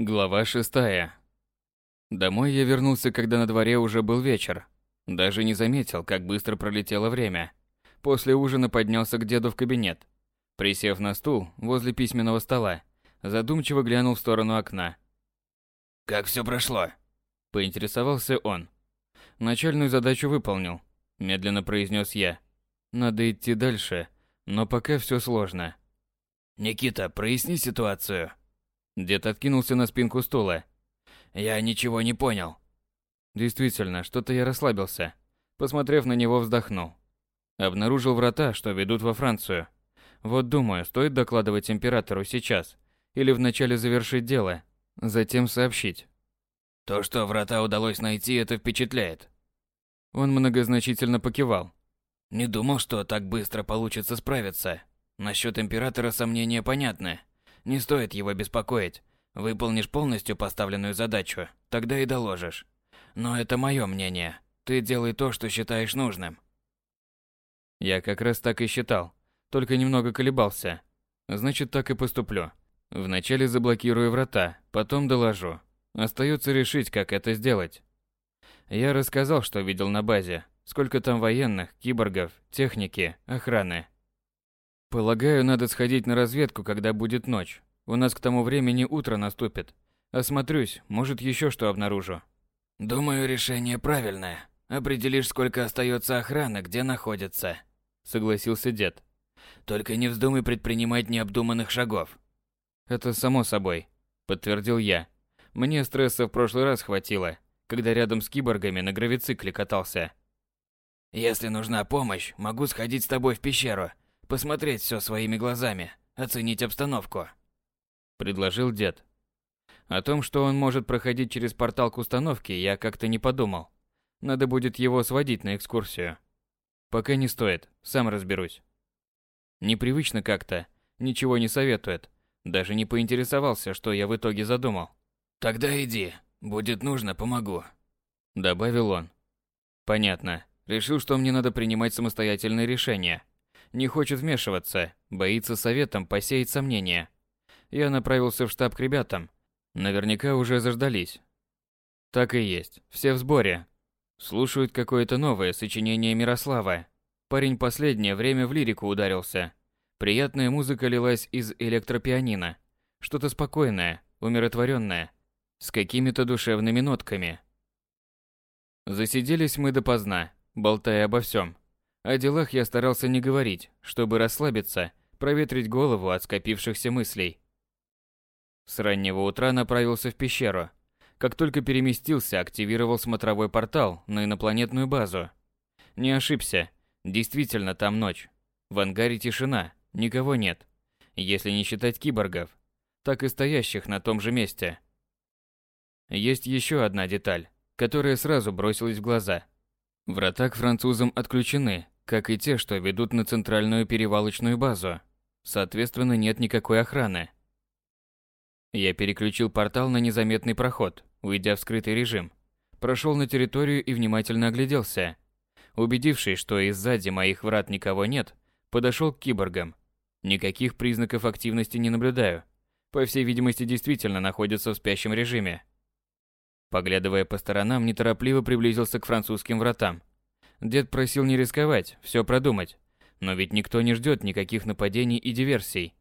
Глава шестая. Домой я вернулся, когда на дворе уже был вечер. Даже не заметил, как быстро пролетело время. После ужина поднялся к деду в кабинет. Присев на стул возле письменного стола, задумчиво глянул в сторону окна. «Как все прошло?» – поинтересовался он. «Начальную задачу выполнил», – медленно произнес я. «Надо идти дальше, но пока все сложно». «Никита, проясни ситуацию», Дед откинулся на спинку стула. Я ничего не понял. Действительно, что-то я расслабился. Посмотрев на него, вздохнул. Обнаружил врата, что ведут во Францию. Вот думаю, стоит докладывать императору сейчас или вначале завершить дело, затем сообщить. То, что врата удалось найти, это впечатляет. Он многозначительно покивал. Не думал, что так быстро получится справиться. Насчет императора сомнения понятны. Не стоит его беспокоить. Выполнишь полностью поставленную задачу, тогда и доложишь. Но это мое мнение. Ты делай то, что считаешь нужным. Я как раз так и считал, только немного колебался. Значит, так и поступлю. Вначале заблокирую врата, потом доложу. Остается решить, как это сделать. Я рассказал, что видел на базе, сколько там военных, киборгов, техники, охраны. Полагаю, надо сходить на разведку, когда будет ночь. У нас к тому времени утро наступит. Осмотрюсь, может еще что обнаружу. Думаю, решение правильное. Определишь, сколько остается охраны, где находится. Согласился дед. Только не вздумай предпринимать необдуманных шагов. Это само собой, подтвердил я. Мне стресса в прошлый раз хватило, когда рядом с киборгами на гравицикле катался. Если нужна помощь, могу сходить с тобой в пещеру посмотреть все своими глазами, оценить обстановку. Предложил дед. О том, что он может проходить через портал к установке, я как-то не подумал. Надо будет его сводить на экскурсию. Пока не стоит, сам разберусь. Непривычно как-то, ничего не советует. Даже не поинтересовался, что я в итоге задумал. «Тогда иди, будет нужно, помогу», — добавил он. «Понятно. Решил, что мне надо принимать самостоятельные решения не хочет вмешиваться, боится советом посеять сомнения. Я направился в штаб к ребятам. Наверняка уже заждались. Так и есть, все в сборе. Слушают какое-то новое сочинение Мирослава. Парень последнее время в лирику ударился. Приятная музыка лилась из электропианино. Что-то спокойное, умиротворенное, с какими-то душевными нотками. Засиделись мы допоздна, болтая обо всем. О делах я старался не говорить, чтобы расслабиться, проветрить голову от скопившихся мыслей. С раннего утра направился в пещеру. Как только переместился, активировал смотровой портал на инопланетную базу. Не ошибся. Действительно, там ночь. В ангаре тишина, никого нет. Если не считать киборгов, так и стоящих на том же месте. Есть еще одна деталь, которая сразу бросилась в глаза. Врата к французам отключены, как и те, что ведут на центральную перевалочную базу. Соответственно, нет никакой охраны. Я переключил портал на незаметный проход, уйдя в скрытый режим. Прошел на территорию и внимательно огляделся. Убедившись, что из сзади моих врат никого нет, подошел к киборгам. Никаких признаков активности не наблюдаю. По всей видимости, действительно находятся в спящем режиме. Поглядывая по сторонам, неторопливо приблизился к французским вратам. Дед просил не рисковать, все продумать. Но ведь никто не ждет никаких нападений и диверсий.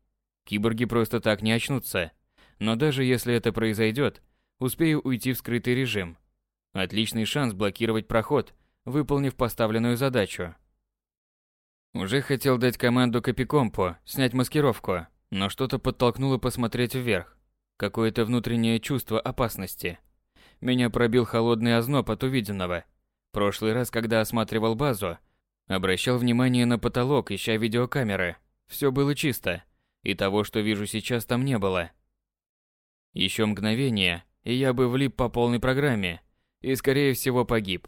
Киборги просто так не очнутся. Но даже если это произойдет, успею уйти в скрытый режим. Отличный шанс блокировать проход, выполнив поставленную задачу. Уже хотел дать команду Капикомпу снять маскировку, но что-то подтолкнуло посмотреть вверх. Какое-то внутреннее чувство опасности. Меня пробил холодный озноб от увиденного – Прошлый раз, когда осматривал базу, обращал внимание на потолок, ища видеокамеры. Все было чисто, и того, что вижу сейчас, там не было. Еще мгновение, и я бы влип по полной программе, и скорее всего погиб.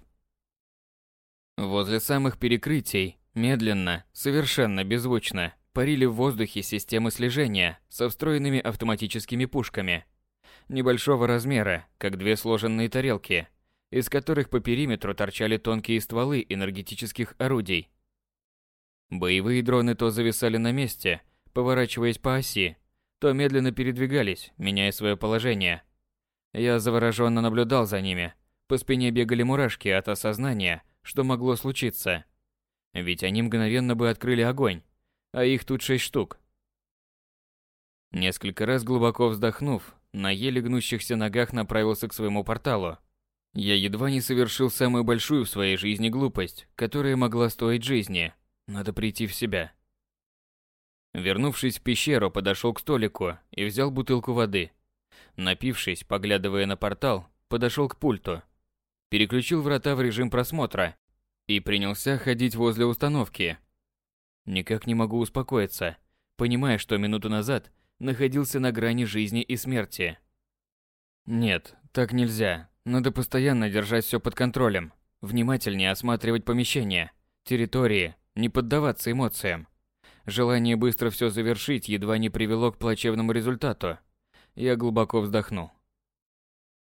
Возле самых перекрытий, медленно, совершенно беззвучно, парили в воздухе системы слежения со встроенными автоматическими пушками. Небольшого размера, как две сложенные тарелки – из которых по периметру торчали тонкие стволы энергетических орудий. Боевые дроны то зависали на месте, поворачиваясь по оси, то медленно передвигались, меняя свое положение. Я завороженно наблюдал за ними. По спине бегали мурашки от осознания, что могло случиться. Ведь они мгновенно бы открыли огонь, а их тут шесть штук. Несколько раз глубоко вздохнув, на еле гнущихся ногах направился к своему порталу. Я едва не совершил самую большую в своей жизни глупость, которая могла стоить жизни. Надо прийти в себя. Вернувшись в пещеру, подошел к столику и взял бутылку воды. Напившись, поглядывая на портал, подошел к пульту. Переключил врата в режим просмотра и принялся ходить возле установки. Никак не могу успокоиться, понимая, что минуту назад находился на грани жизни и смерти. Нет, так нельзя. Надо постоянно держать все под контролем, внимательнее осматривать помещения, территории, не поддаваться эмоциям. Желание быстро все завершить едва не привело к плачевному результату. Я глубоко вздохнул.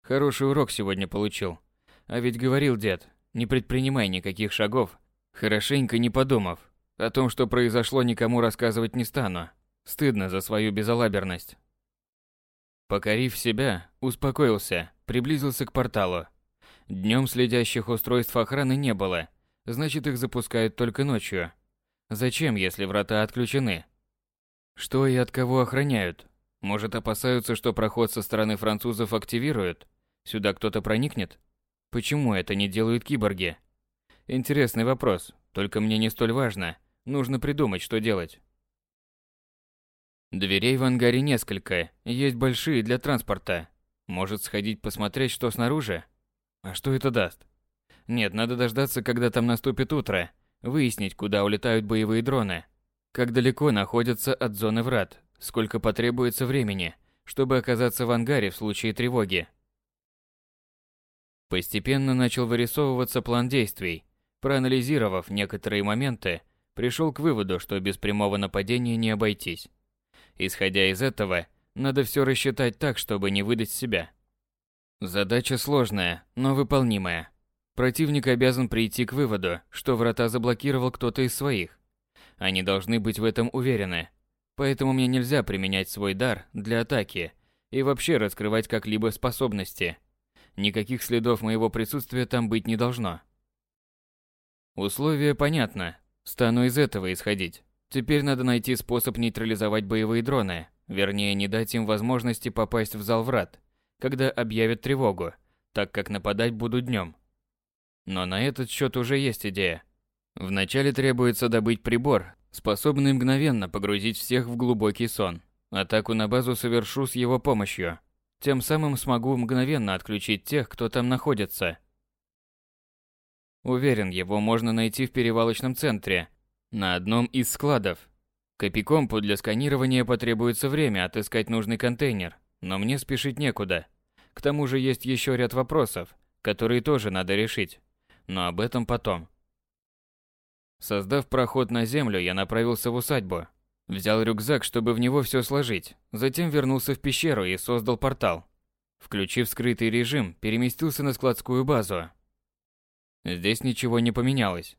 Хороший урок сегодня получил. А ведь говорил дед, не предпринимай никаких шагов, хорошенько не подумав. О том, что произошло, никому рассказывать не стану. Стыдно за свою безалаберность. Покорив себя, успокоился, приблизился к порталу. Днем следящих устройств охраны не было, значит их запускают только ночью. Зачем, если врата отключены? Что и от кого охраняют? Может, опасаются, что проход со стороны французов активируют? Сюда кто-то проникнет? Почему это не делают киборги? Интересный вопрос, только мне не столь важно. Нужно придумать, что делать. Дверей в ангаре несколько, есть большие для транспорта. Может сходить посмотреть, что снаружи? А что это даст? Нет, надо дождаться, когда там наступит утро, выяснить, куда улетают боевые дроны, как далеко находятся от зоны врат, сколько потребуется времени, чтобы оказаться в ангаре в случае тревоги. Постепенно начал вырисовываться план действий. Проанализировав некоторые моменты, пришел к выводу, что без прямого нападения не обойтись. Исходя из этого, надо все рассчитать так, чтобы не выдать себя. Задача сложная, но выполнимая. Противник обязан прийти к выводу, что врата заблокировал кто-то из своих. Они должны быть в этом уверены. Поэтому мне нельзя применять свой дар для атаки и вообще раскрывать как-либо способности. Никаких следов моего присутствия там быть не должно. Условие понятно. Стану из этого исходить. Теперь надо найти способ нейтрализовать боевые дроны, вернее, не дать им возможности попасть в зал врат, когда объявят тревогу, так как нападать будут днем. Но на этот счет уже есть идея. Вначале требуется добыть прибор, способный мгновенно погрузить всех в глубокий сон. Атаку на базу совершу с его помощью. Тем самым смогу мгновенно отключить тех, кто там находится. Уверен, его можно найти в перевалочном центре, на одном из складов. Копикомпу для сканирования потребуется время отыскать нужный контейнер, но мне спешить некуда. К тому же есть еще ряд вопросов, которые тоже надо решить. Но об этом потом. Создав проход на землю, я направился в усадьбу. Взял рюкзак, чтобы в него все сложить. Затем вернулся в пещеру и создал портал. Включив скрытый режим, переместился на складскую базу. Здесь ничего не поменялось.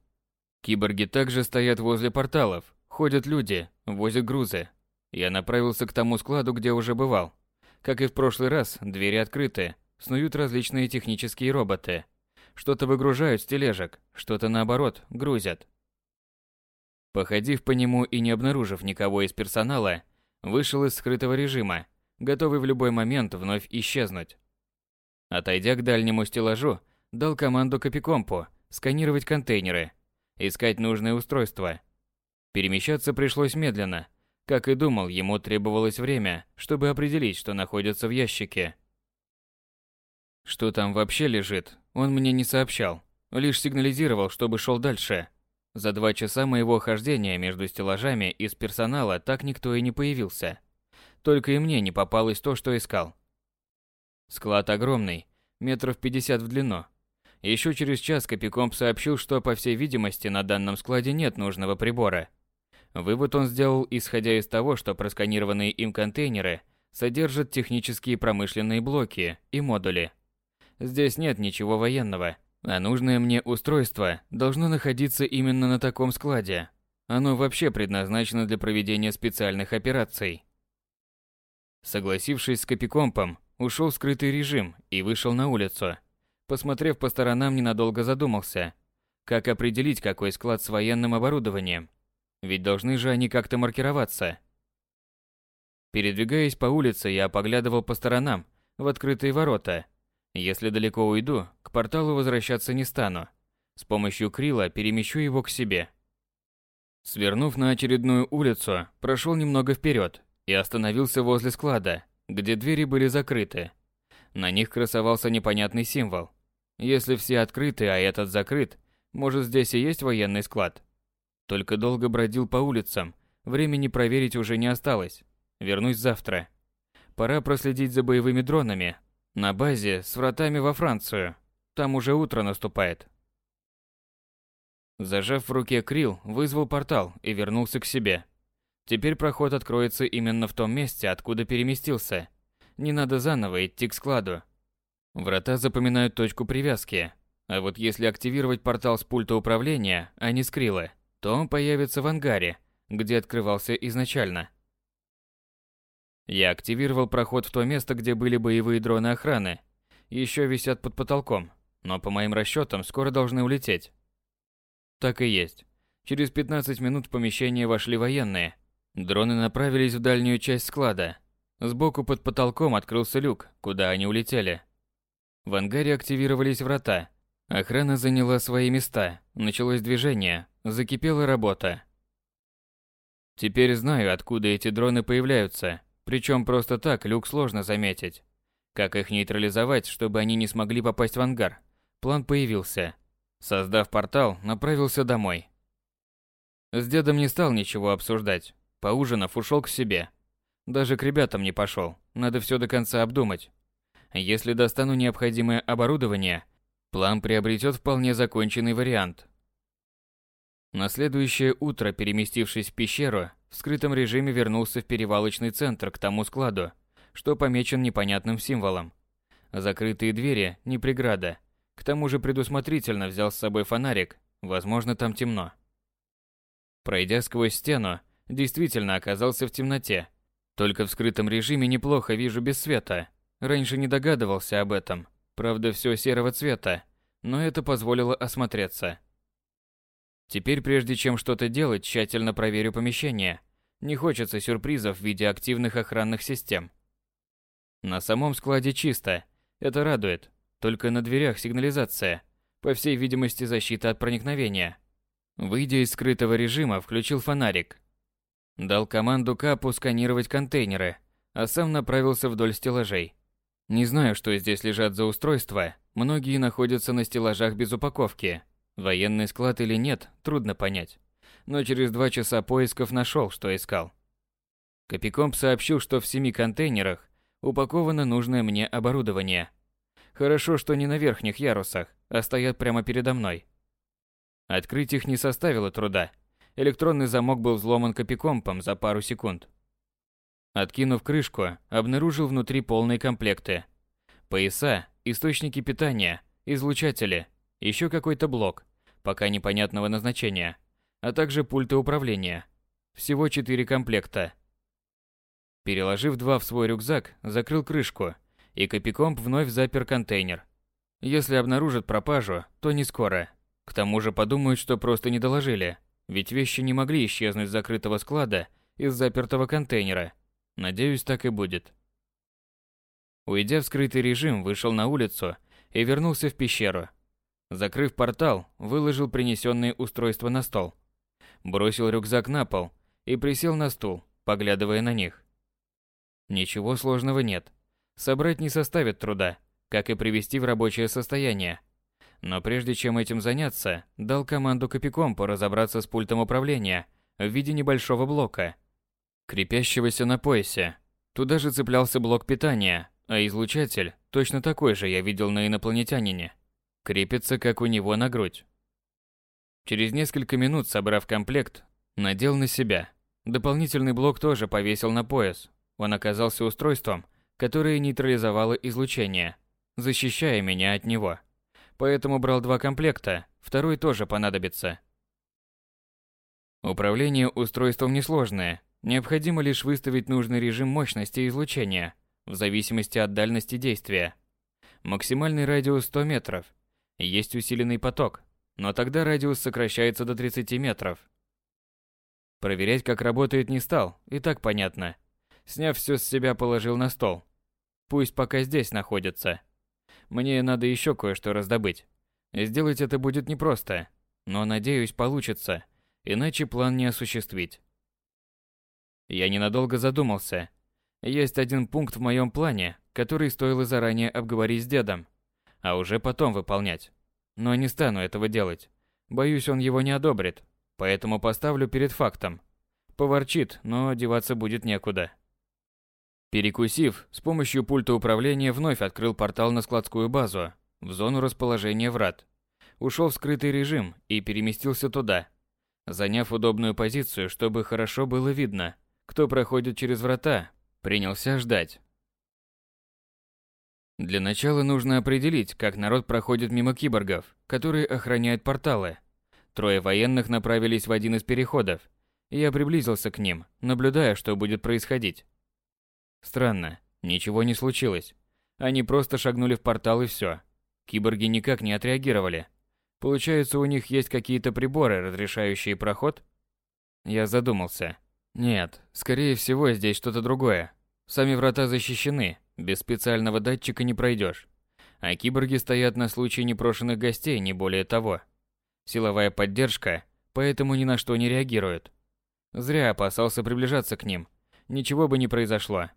Киборги также стоят возле порталов, ходят люди, возят грузы. Я направился к тому складу, где уже бывал. Как и в прошлый раз, двери открыты, снуют различные технические роботы. Что-то выгружают с тележек, что-то наоборот, грузят. Походив по нему и не обнаружив никого из персонала, вышел из скрытого режима, готовый в любой момент вновь исчезнуть. Отойдя к дальнему стеллажу, дал команду Копикомпу сканировать контейнеры – искать нужное устройство. Перемещаться пришлось медленно. Как и думал, ему требовалось время, чтобы определить, что находится в ящике. Что там вообще лежит, он мне не сообщал, лишь сигнализировал, чтобы шел дальше. За два часа моего хождения между стеллажами из персонала так никто и не появился. Только и мне не попалось то, что искал. Склад огромный, метров пятьдесят в длину, еще через час Копикомп сообщил, что, по всей видимости, на данном складе нет нужного прибора. Вывод он сделал, исходя из того, что просканированные им контейнеры содержат технические промышленные блоки и модули. Здесь нет ничего военного, а нужное мне устройство должно находиться именно на таком складе. Оно вообще предназначено для проведения специальных операций. Согласившись с Копикомпом, ушел в скрытый режим и вышел на улицу. Посмотрев по сторонам, ненадолго задумался. Как определить, какой склад с военным оборудованием? Ведь должны же они как-то маркироваться. Передвигаясь по улице, я поглядывал по сторонам, в открытые ворота. Если далеко уйду, к порталу возвращаться не стану. С помощью крила перемещу его к себе. Свернув на очередную улицу, прошел немного вперед и остановился возле склада, где двери были закрыты. На них красовался непонятный символ. Если все открыты, а этот закрыт, может здесь и есть военный склад? Только долго бродил по улицам, времени проверить уже не осталось. Вернусь завтра. Пора проследить за боевыми дронами. На базе с вратами во Францию. Там уже утро наступает. Зажав в руке крил, вызвал портал и вернулся к себе. Теперь проход откроется именно в том месте, откуда переместился. Не надо заново идти к складу. Врата запоминают точку привязки. А вот если активировать портал с пульта управления, а не с крила, то он появится в ангаре, где открывался изначально. Я активировал проход в то место, где были боевые дроны охраны. Еще висят под потолком, но по моим расчетам скоро должны улететь. Так и есть. Через 15 минут в помещение вошли военные. Дроны направились в дальнюю часть склада. Сбоку под потолком открылся люк, куда они улетели. В ангаре активировались врата. Охрана заняла свои места. Началось движение. Закипела работа. Теперь знаю, откуда эти дроны появляются. Причем просто так люк сложно заметить. Как их нейтрализовать, чтобы они не смогли попасть в ангар? План появился. Создав портал, направился домой. С дедом не стал ничего обсуждать. Поужинав, ушел к себе. Даже к ребятам не пошел. Надо все до конца обдумать. Если достану необходимое оборудование, план приобретет вполне законченный вариант. На следующее утро, переместившись в пещеру, в скрытом режиме вернулся в перевалочный центр к тому складу, что помечен непонятным символом. Закрытые двери – не преграда – к тому же предусмотрительно взял с собой фонарик, возможно, там темно. Пройдя сквозь стену, действительно оказался в темноте. Только в скрытом режиме неплохо вижу без света. Раньше не догадывался об этом. Правда, все серого цвета, но это позволило осмотреться. Теперь, прежде чем что-то делать, тщательно проверю помещение. Не хочется сюрпризов в виде активных охранных систем. На самом складе чисто. Это радует. Только на дверях сигнализация. По всей видимости, защита от проникновения. Выйдя из скрытого режима, включил фонарик. Дал команду Капу сканировать контейнеры, а сам направился вдоль стеллажей. Не знаю, что здесь лежат за устройства. Многие находятся на стеллажах без упаковки. Военный склад или нет, трудно понять. Но через два часа поисков нашел, что искал. Копикомп сообщил, что в семи контейнерах упаковано нужное мне оборудование – Хорошо, что не на верхних ярусах, а стоят прямо передо мной. Открыть их не составило труда. Электронный замок был взломан копикомпом за пару секунд. Откинув крышку, обнаружил внутри полные комплекты. Пояса, источники питания, излучатели, еще какой-то блок, пока непонятного назначения, а также пульты управления. Всего четыре комплекта. Переложив два в свой рюкзак, закрыл крышку и Копикомп вновь запер контейнер. Если обнаружат пропажу, то не скоро. К тому же подумают, что просто не доложили, ведь вещи не могли исчезнуть с закрытого склада из запертого контейнера. Надеюсь, так и будет. Уйдя в скрытый режим, вышел на улицу и вернулся в пещеру. Закрыв портал, выложил принесенные устройства на стол. Бросил рюкзак на пол и присел на стул, поглядывая на них. Ничего сложного нет. Собрать не составит труда, как и привести в рабочее состояние. Но прежде чем этим заняться, дал команду Копикомпу разобраться с пультом управления в виде небольшого блока, крепящегося на поясе. Туда же цеплялся блок питания, а излучатель, точно такой же я видел на инопланетянине, крепится как у него на грудь. Через несколько минут, собрав комплект, надел на себя. Дополнительный блок тоже повесил на пояс. Он оказался устройством, которое нейтрализовало излучение, защищая меня от него. Поэтому брал два комплекта, второй тоже понадобится. Управление устройством несложное, необходимо лишь выставить нужный режим мощности излучения, в зависимости от дальности действия. Максимальный радиус 100 метров. Есть усиленный поток, но тогда радиус сокращается до 30 метров. Проверять, как работает, не стал, и так понятно. Сняв все с себя, положил на стол. Пусть пока здесь находится. Мне надо еще кое-что раздобыть. Сделать это будет непросто, но, надеюсь, получится, иначе план не осуществить. Я ненадолго задумался. Есть один пункт в моем плане, который стоило заранее обговорить с дедом, а уже потом выполнять. Но не стану этого делать. Боюсь, он его не одобрит, поэтому поставлю перед фактом. Поворчит, но деваться будет некуда. Перекусив, с помощью пульта управления вновь открыл портал на складскую базу, в зону расположения врат. Ушел в скрытый режим и переместился туда, заняв удобную позицию, чтобы хорошо было видно, кто проходит через врата, принялся ждать. Для начала нужно определить, как народ проходит мимо киборгов, которые охраняют порталы. Трое военных направились в один из переходов, я приблизился к ним, наблюдая, что будет происходить. Странно, ничего не случилось. Они просто шагнули в портал и все. Киборги никак не отреагировали. Получается, у них есть какие-то приборы, разрешающие проход? Я задумался. Нет, скорее всего, здесь что-то другое. Сами врата защищены, без специального датчика не пройдешь. А киборги стоят на случай непрошенных гостей, не более того. Силовая поддержка, поэтому ни на что не реагируют. Зря опасался приближаться к ним. Ничего бы не произошло.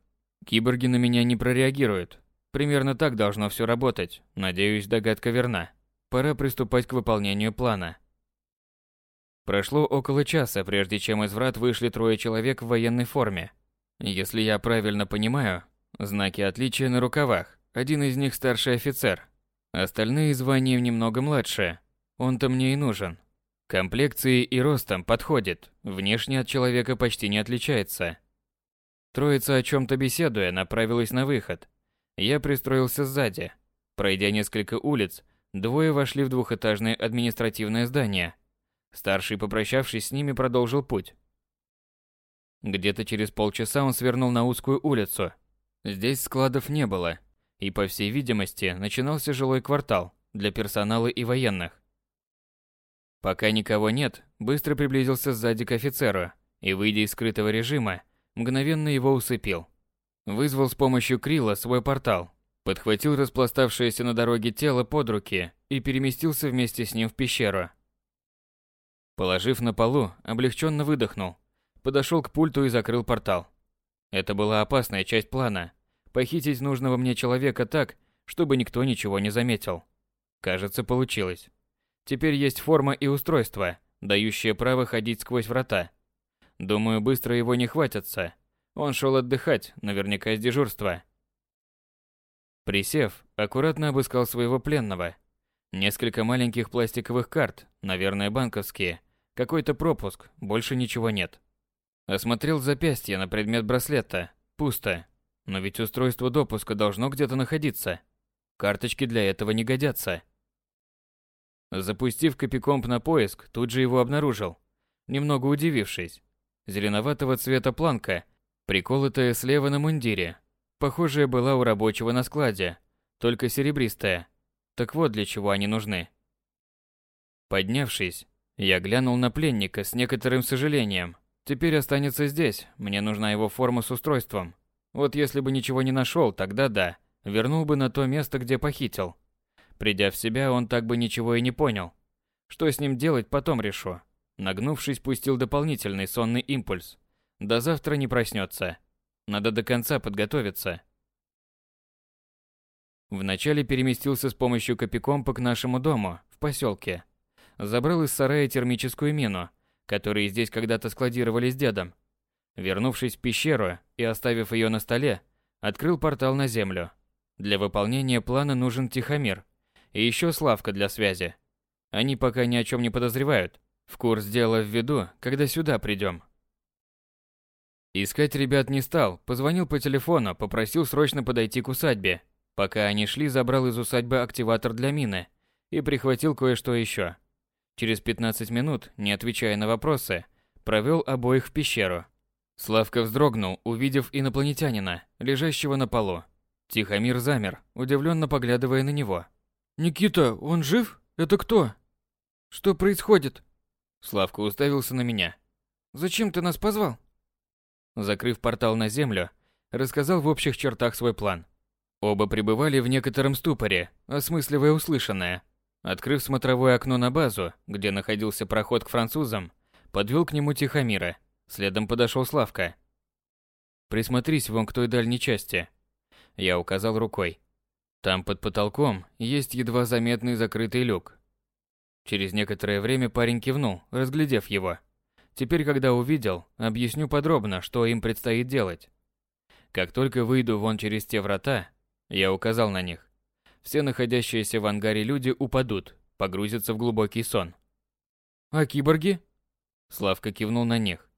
Киборги на меня не прореагируют. Примерно так должно все работать. Надеюсь, догадка верна. Пора приступать к выполнению плана. Прошло около часа, прежде чем из врат вышли трое человек в военной форме. Если я правильно понимаю, знаки отличия на рукавах. Один из них старший офицер. Остальные званием немного младше. Он-то мне и нужен. Комплекцией и ростом подходит. Внешне от человека почти не отличается. Троица, о чем-то беседуя, направилась на выход. Я пристроился сзади. Пройдя несколько улиц, двое вошли в двухэтажное административное здание. Старший, попрощавшись с ними, продолжил путь. Где-то через полчаса он свернул на узкую улицу. Здесь складов не было, и, по всей видимости, начинался жилой квартал для персонала и военных. Пока никого нет, быстро приблизился сзади к офицеру и, выйдя из скрытого режима, мгновенно его усыпил. Вызвал с помощью Крила свой портал, подхватил распластавшееся на дороге тело под руки и переместился вместе с ним в пещеру. Положив на полу, облегченно выдохнул, подошел к пульту и закрыл портал. Это была опасная часть плана – похитить нужного мне человека так, чтобы никто ничего не заметил. Кажется, получилось. Теперь есть форма и устройство, дающее право ходить сквозь врата – Думаю, быстро его не хватится. Он шел отдыхать, наверняка из дежурства. Присев, аккуратно обыскал своего пленного. Несколько маленьких пластиковых карт, наверное, банковские. Какой-то пропуск, больше ничего нет. Осмотрел запястье на предмет браслета. Пусто. Но ведь устройство допуска должно где-то находиться. Карточки для этого не годятся. Запустив копикомп на поиск, тут же его обнаружил. Немного удивившись, зеленоватого цвета планка, приколотая слева на мундире. Похожая была у рабочего на складе, только серебристая. Так вот для чего они нужны. Поднявшись, я глянул на пленника с некоторым сожалением. Теперь останется здесь, мне нужна его форма с устройством. Вот если бы ничего не нашел, тогда да, вернул бы на то место, где похитил. Придя в себя, он так бы ничего и не понял. Что с ним делать, потом решу. Нагнувшись, пустил дополнительный сонный импульс. До завтра не проснется. Надо до конца подготовиться. Вначале переместился с помощью копикомпа к нашему дому, в поселке. Забрал из сарая термическую мину, которую здесь когда-то складировали с дедом. Вернувшись в пещеру и оставив ее на столе, открыл портал на землю. Для выполнения плана нужен Тихомир. И еще Славка для связи. Они пока ни о чем не подозревают, в курс дела введу, когда сюда придем. Искать ребят не стал, позвонил по телефону, попросил срочно подойти к усадьбе. Пока они шли, забрал из усадьбы активатор для мины и прихватил кое-что еще. Через 15 минут, не отвечая на вопросы, провел обоих в пещеру. Славка вздрогнул, увидев инопланетянина, лежащего на полу. Тихомир замер, удивленно поглядывая на него. «Никита, он жив? Это кто? Что происходит?» Славка уставился на меня. «Зачем ты нас позвал?» Закрыв портал на землю, рассказал в общих чертах свой план. Оба пребывали в некотором ступоре, осмысливая услышанное. Открыв смотровое окно на базу, где находился проход к французам, подвел к нему Тихомира. Следом подошел Славка. «Присмотрись вон к той дальней части». Я указал рукой. Там под потолком есть едва заметный закрытый люк. Через некоторое время парень кивнул, разглядев его. Теперь, когда увидел, объясню подробно, что им предстоит делать. Как только выйду вон через те врата, я указал на них, все находящиеся в ангаре люди упадут, погрузятся в глубокий сон. «А киборги?» Славка кивнул на них.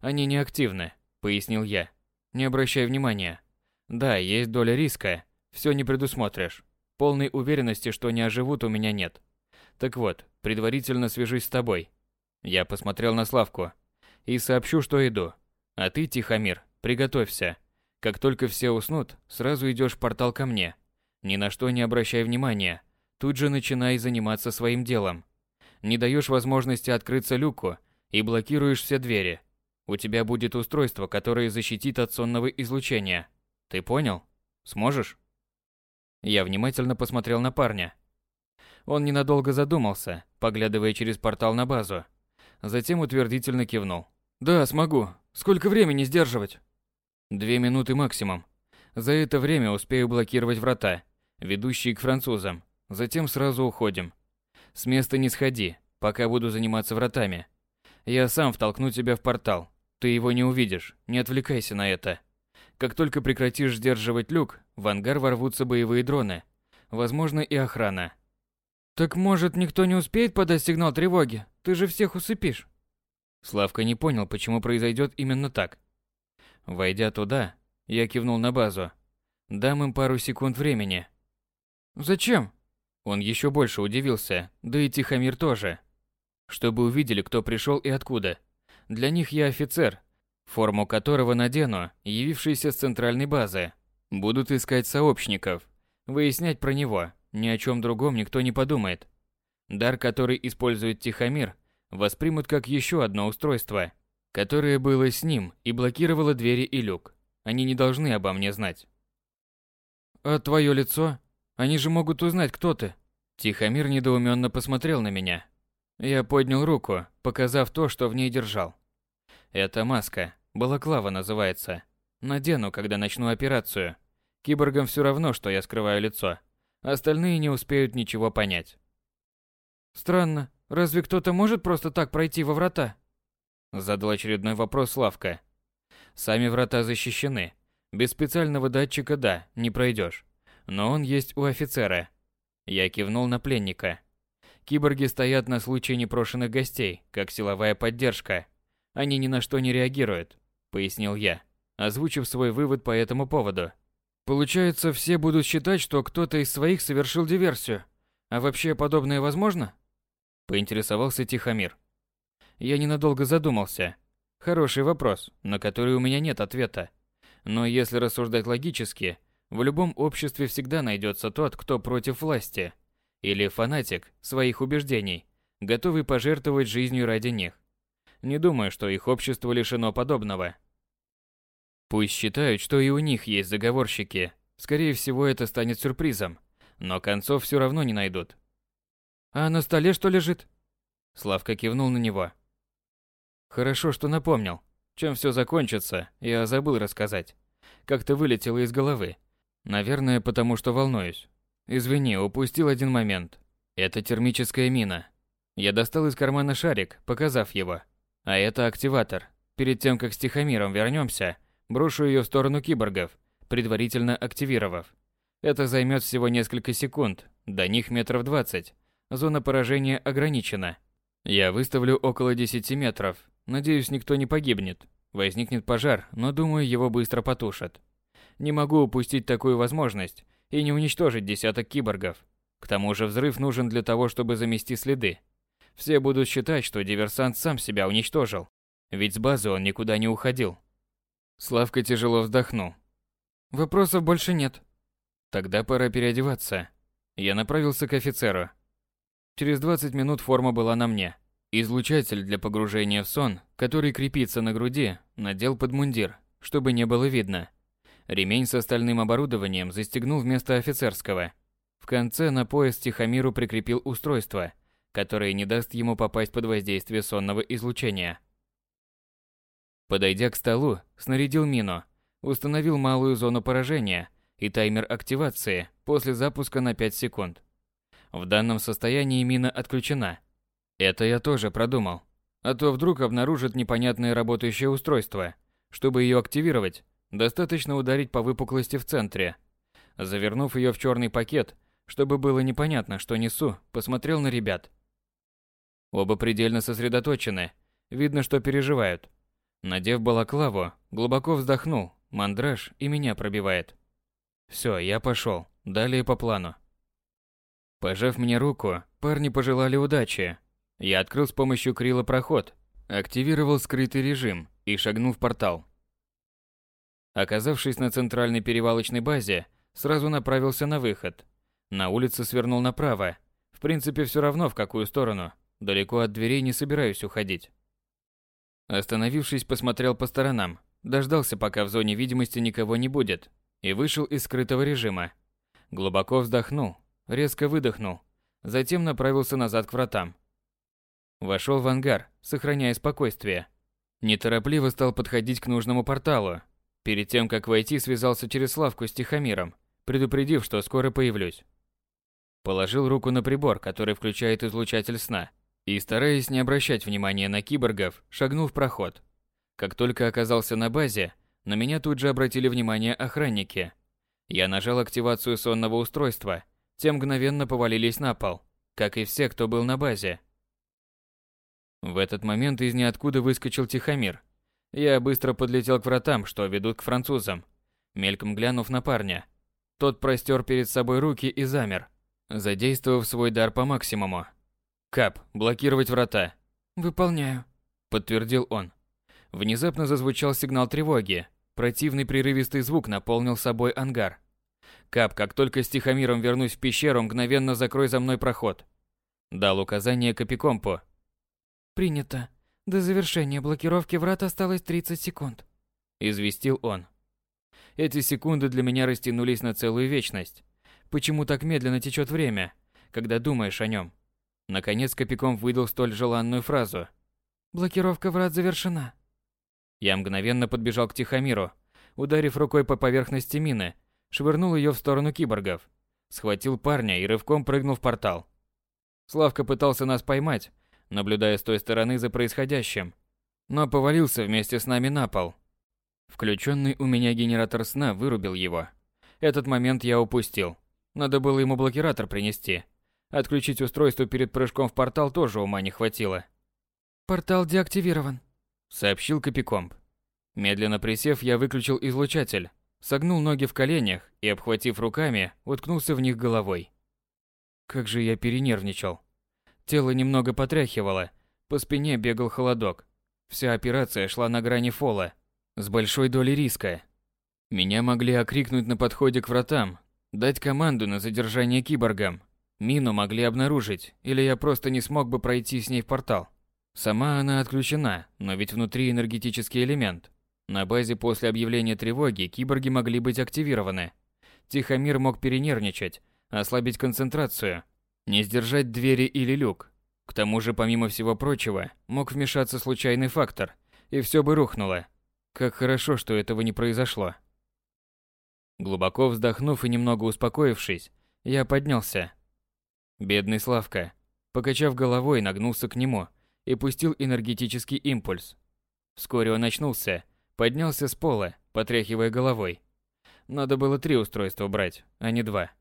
«Они неактивны», — пояснил я. «Не обращай внимания. Да, есть доля риска, все не предусмотришь. Полной уверенности, что не оживут, у меня нет. Так вот, предварительно свяжусь с тобой. Я посмотрел на Славку. И сообщу, что иду. А ты, Тихомир, приготовься. Как только все уснут, сразу идешь в портал ко мне. Ни на что не обращай внимания. Тут же начинай заниматься своим делом. Не даешь возможности открыться люку и блокируешь все двери. У тебя будет устройство, которое защитит от сонного излучения. Ты понял? Сможешь? Я внимательно посмотрел на парня. Он ненадолго задумался, поглядывая через портал на базу. Затем утвердительно кивнул. «Да, смогу. Сколько времени сдерживать?» «Две минуты максимум. За это время успею блокировать врата, ведущие к французам. Затем сразу уходим. С места не сходи, пока буду заниматься вратами. Я сам втолкну тебя в портал. Ты его не увидишь, не отвлекайся на это. Как только прекратишь сдерживать люк, в ангар ворвутся боевые дроны. Возможно, и охрана. Так может, никто не успеет подать сигнал тревоги? Ты же всех усыпишь. Славка не понял, почему произойдет именно так. Войдя туда, я кивнул на базу. Дам им пару секунд времени. Зачем? Он еще больше удивился, да и Тихомир тоже. Чтобы увидели, кто пришел и откуда. Для них я офицер, форму которого надену, явившийся с центральной базы. Будут искать сообщников, выяснять про него, ни о чем другом никто не подумает. Дар, который использует Тихомир, воспримут как еще одно устройство, которое было с ним и блокировало двери и люк. Они не должны обо мне знать. «А твое лицо? Они же могут узнать, кто ты». Тихомир недоуменно посмотрел на меня. Я поднял руку, показав то, что в ней держал. Это маска, балаклава называется. Надену, когда начну операцию. Киборгам все равно, что я скрываю лицо. Остальные не успеют ничего понять. Странно, разве кто-то может просто так пройти во врата? Задал очередной вопрос Славка. Сами врата защищены. Без специального датчика да, не пройдешь. Но он есть у офицера. Я кивнул на пленника. Киборги стоят на случай непрошенных гостей, как силовая поддержка. Они ни на что не реагируют, пояснил я, озвучив свой вывод по этому поводу. Получается, все будут считать, что кто-то из своих совершил диверсию. А вообще подобное возможно? Поинтересовался Тихомир. Я ненадолго задумался. Хороший вопрос, на который у меня нет ответа. Но если рассуждать логически, в любом обществе всегда найдется тот, кто против власти. Или фанатик своих убеждений, готовый пожертвовать жизнью ради них. Не думаю, что их общество лишено подобного. Пусть считают, что и у них есть заговорщики. Скорее всего, это станет сюрпризом. Но концов все равно не найдут. «А на столе что лежит?» Славка кивнул на него. «Хорошо, что напомнил. Чем все закончится, я забыл рассказать. Как-то вылетело из головы. Наверное, потому что волнуюсь. Извини, упустил один момент. Это термическая мина. Я достал из кармана шарик, показав его. А это активатор. Перед тем, как с Тихомиром вернемся, Брошу ее в сторону киборгов, предварительно активировав. Это займет всего несколько секунд, до них метров 20. Зона поражения ограничена. Я выставлю около 10 метров. Надеюсь, никто не погибнет. Возникнет пожар, но думаю, его быстро потушат. Не могу упустить такую возможность и не уничтожить десяток киборгов. К тому же взрыв нужен для того, чтобы замести следы. Все будут считать, что диверсант сам себя уничтожил. Ведь с базы он никуда не уходил. Славка тяжело вздохнул. Вопросов больше нет. Тогда пора переодеваться. Я направился к офицеру. Через 20 минут форма была на мне. Излучатель для погружения в сон, который крепится на груди, надел под мундир, чтобы не было видно. Ремень с остальным оборудованием застегнул вместо офицерского. В конце на пояс Тихомиру прикрепил устройство, которое не даст ему попасть под воздействие сонного излучения. Подойдя к столу, снарядил мину, установил малую зону поражения и таймер активации после запуска на 5 секунд. В данном состоянии мина отключена. Это я тоже продумал. А то вдруг обнаружат непонятное работающее устройство. Чтобы ее активировать, достаточно ударить по выпуклости в центре. Завернув ее в черный пакет, чтобы было непонятно, что несу, посмотрел на ребят. Оба предельно сосредоточены, видно, что переживают. Надев балаклаву, глубоко вздохнул, мандраж и меня пробивает. Все, я пошел. Далее по плану. Пожав мне руку, парни пожелали удачи. Я открыл с помощью крила проход, активировал скрытый режим и шагнул в портал. Оказавшись на центральной перевалочной базе, сразу направился на выход. На улице свернул направо. В принципе, все равно в какую сторону. Далеко от дверей не собираюсь уходить. Остановившись, посмотрел по сторонам. Дождался, пока в зоне видимости никого не будет. И вышел из скрытого режима. Глубоко вздохнул, резко выдохнул. Затем направился назад к вратам. Вошел в ангар, сохраняя спокойствие. Неторопливо стал подходить к нужному порталу. Перед тем, как войти, связался через Славку с Тихомиром, предупредив, что скоро появлюсь. Положил руку на прибор, который включает излучатель сна, и, стараясь не обращать внимания на киборгов, шагнул в проход. Как только оказался на базе, на меня тут же обратили внимание охранники. Я нажал активацию сонного устройства, те мгновенно повалились на пол, как и все, кто был на базе. В этот момент из ниоткуда выскочил Тихомир. Я быстро подлетел к вратам, что ведут к французам, мельком глянув на парня. Тот простер перед собой руки и замер, задействовав свой дар по максимуму. «Кап, блокировать врата». «Выполняю», — подтвердил он. Внезапно зазвучал сигнал тревоги. Противный прерывистый звук наполнил собой ангар. «Кап, как только с Тихомиром вернусь в пещеру, мгновенно закрой за мной проход». Дал указание Капикомпу. «Принято. До завершения блокировки врат осталось 30 секунд», — известил он. Эти секунды для меня растянулись на целую вечность. Почему так медленно течет время, когда думаешь о нем? Наконец Копяком выдал столь желанную фразу. «Блокировка врат завершена». Я мгновенно подбежал к Тихомиру, ударив рукой по поверхности мины, швырнул ее в сторону киборгов, схватил парня и рывком прыгнул в портал. Славка пытался нас поймать, наблюдая с той стороны за происходящим, но повалился вместе с нами на пол. Включенный у меня генератор сна вырубил его. Этот момент я упустил. Надо было ему блокиратор принести. Отключить устройство перед прыжком в портал тоже ума не хватило. «Портал деактивирован», — сообщил Копикомп. Медленно присев, я выключил излучатель, согнул ноги в коленях и, обхватив руками, уткнулся в них головой. Как же я перенервничал. Тело немного потряхивало, по спине бегал холодок. Вся операция шла на грани фола, с большой долей риска. Меня могли окрикнуть на подходе к вратам, дать команду на задержание киборгам, Мину могли обнаружить, или я просто не смог бы пройти с ней в портал. Сама она отключена, но ведь внутри энергетический элемент. На базе после объявления тревоги киборги могли быть активированы. Тихомир мог перенервничать, ослабить концентрацию, не сдержать двери или люк. К тому же, помимо всего прочего, мог вмешаться случайный фактор, и все бы рухнуло. Как хорошо, что этого не произошло. Глубоко вздохнув и немного успокоившись, я поднялся, Бедный Славка, покачав головой, нагнулся к нему и пустил энергетический импульс. Вскоре он очнулся, поднялся с пола, потряхивая головой. Надо было три устройства брать, а не два.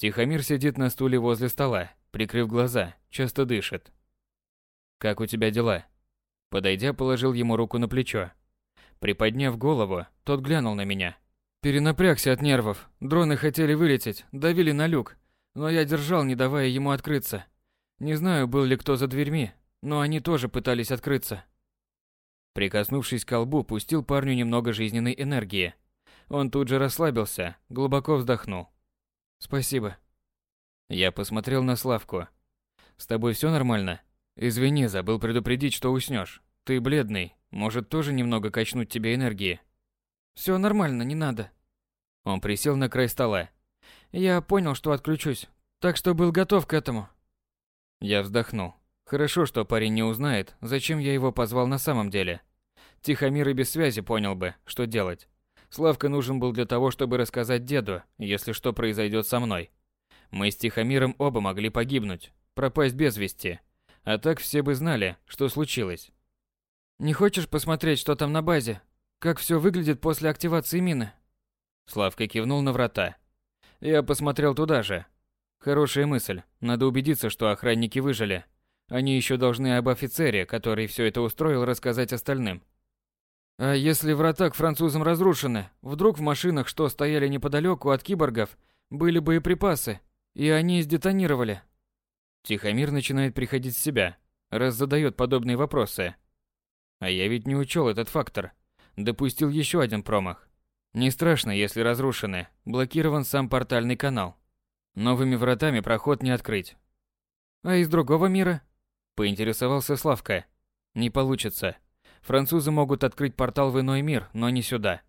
Тихомир сидит на стуле возле стола, прикрыв глаза, часто дышит. «Как у тебя дела?» Подойдя, положил ему руку на плечо. Приподняв голову, тот глянул на меня. Перенапрягся от нервов. Дроны хотели вылететь, давили на люк но я держал, не давая ему открыться. Не знаю, был ли кто за дверьми, но они тоже пытались открыться. Прикоснувшись к колбу, пустил парню немного жизненной энергии. Он тут же расслабился, глубоко вздохнул. «Спасибо». Я посмотрел на Славку. «С тобой все нормально? Извини, забыл предупредить, что уснешь. Ты бледный, может тоже немного качнуть тебе энергии?» Все нормально, не надо». Он присел на край стола. «Я понял, что отключусь, так что был готов к этому». Я вздохнул. Хорошо, что парень не узнает, зачем я его позвал на самом деле. Тихомир и без связи понял бы, что делать. Славка нужен был для того, чтобы рассказать деду, если что произойдет со мной. Мы с Тихомиром оба могли погибнуть, пропасть без вести. А так все бы знали, что случилось. «Не хочешь посмотреть, что там на базе? Как все выглядит после активации мины?» Славка кивнул на врата. Я посмотрел туда же. Хорошая мысль. Надо убедиться, что охранники выжили. Они еще должны об офицере, который все это устроил, рассказать остальным. А если врата к французам разрушены, вдруг в машинах, что стояли неподалеку от киборгов, были боеприпасы, и они сдетонировали? Тихомир начинает приходить в себя, раз задает подобные вопросы. А я ведь не учел этот фактор. Допустил еще один промах. Не страшно, если разрушены, блокирован сам портальный канал. Новыми вратами проход не открыть. А из другого мира? Поинтересовался Славка. Не получится. Французы могут открыть портал в иной мир, но не сюда.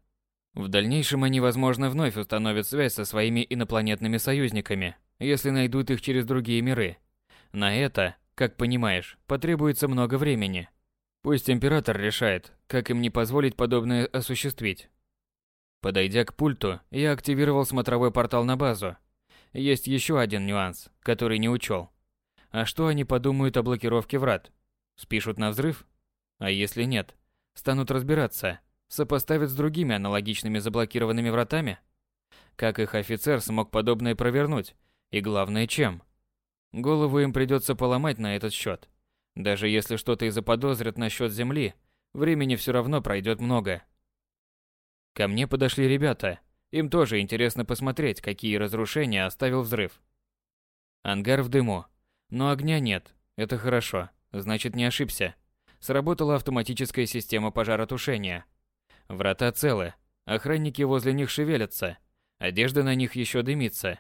В дальнейшем они, возможно, вновь установят связь со своими инопланетными союзниками, если найдут их через другие миры. На это, как понимаешь, потребуется много времени. Пусть император решает, как им не позволить подобное осуществить. Подойдя к пульту, я активировал смотровой портал на базу. Есть еще один нюанс, который не учел. А что они подумают о блокировке врат? Спишут на взрыв? А если нет, станут разбираться, сопоставят с другими аналогичными заблокированными вратами? Как их офицер смог подобное провернуть? И главное, чем? Голову им придется поломать на этот счет. Даже если что-то и заподозрят насчет земли, времени все равно пройдет много. Ко мне подошли ребята. Им тоже интересно посмотреть, какие разрушения оставил взрыв. Ангар в дыму. Но огня нет. Это хорошо. Значит, не ошибся. Сработала автоматическая система пожаротушения. Врата целы, охранники возле них шевелятся, одежда на них еще дымится.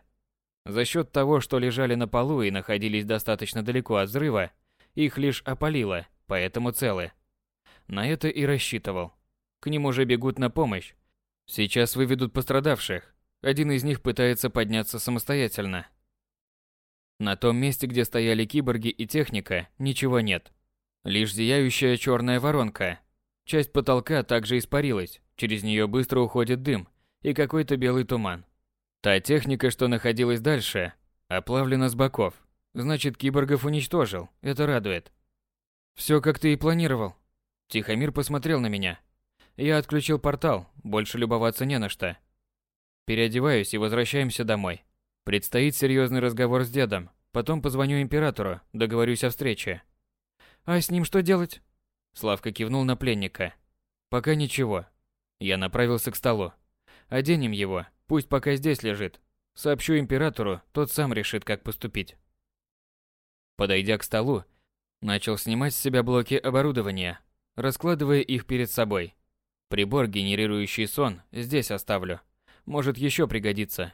За счет того, что лежали на полу и находились достаточно далеко от взрыва, их лишь опалило, поэтому целы. На это и рассчитывал. К ним уже бегут на помощь. Сейчас выведут пострадавших. Один из них пытается подняться самостоятельно. На том месте, где стояли киборги и техника, ничего нет. Лишь зияющая черная воронка. Часть потолка также испарилась, через нее быстро уходит дым и какой-то белый туман. Та техника, что находилась дальше, оплавлена с боков. Значит, киборгов уничтожил, это радует. Все как ты и планировал. Тихомир посмотрел на меня. Я отключил портал, больше любоваться не на что. Переодеваюсь и возвращаемся домой. Предстоит серьезный разговор с дедом. Потом позвоню императору, договорюсь о встрече. А с ним что делать? Славка кивнул на пленника. Пока ничего. Я направился к столу. Оденем его, пусть пока здесь лежит. Сообщу императору, тот сам решит, как поступить. Подойдя к столу, начал снимать с себя блоки оборудования, раскладывая их перед собой. Прибор, генерирующий сон, здесь оставлю. Может, еще пригодится.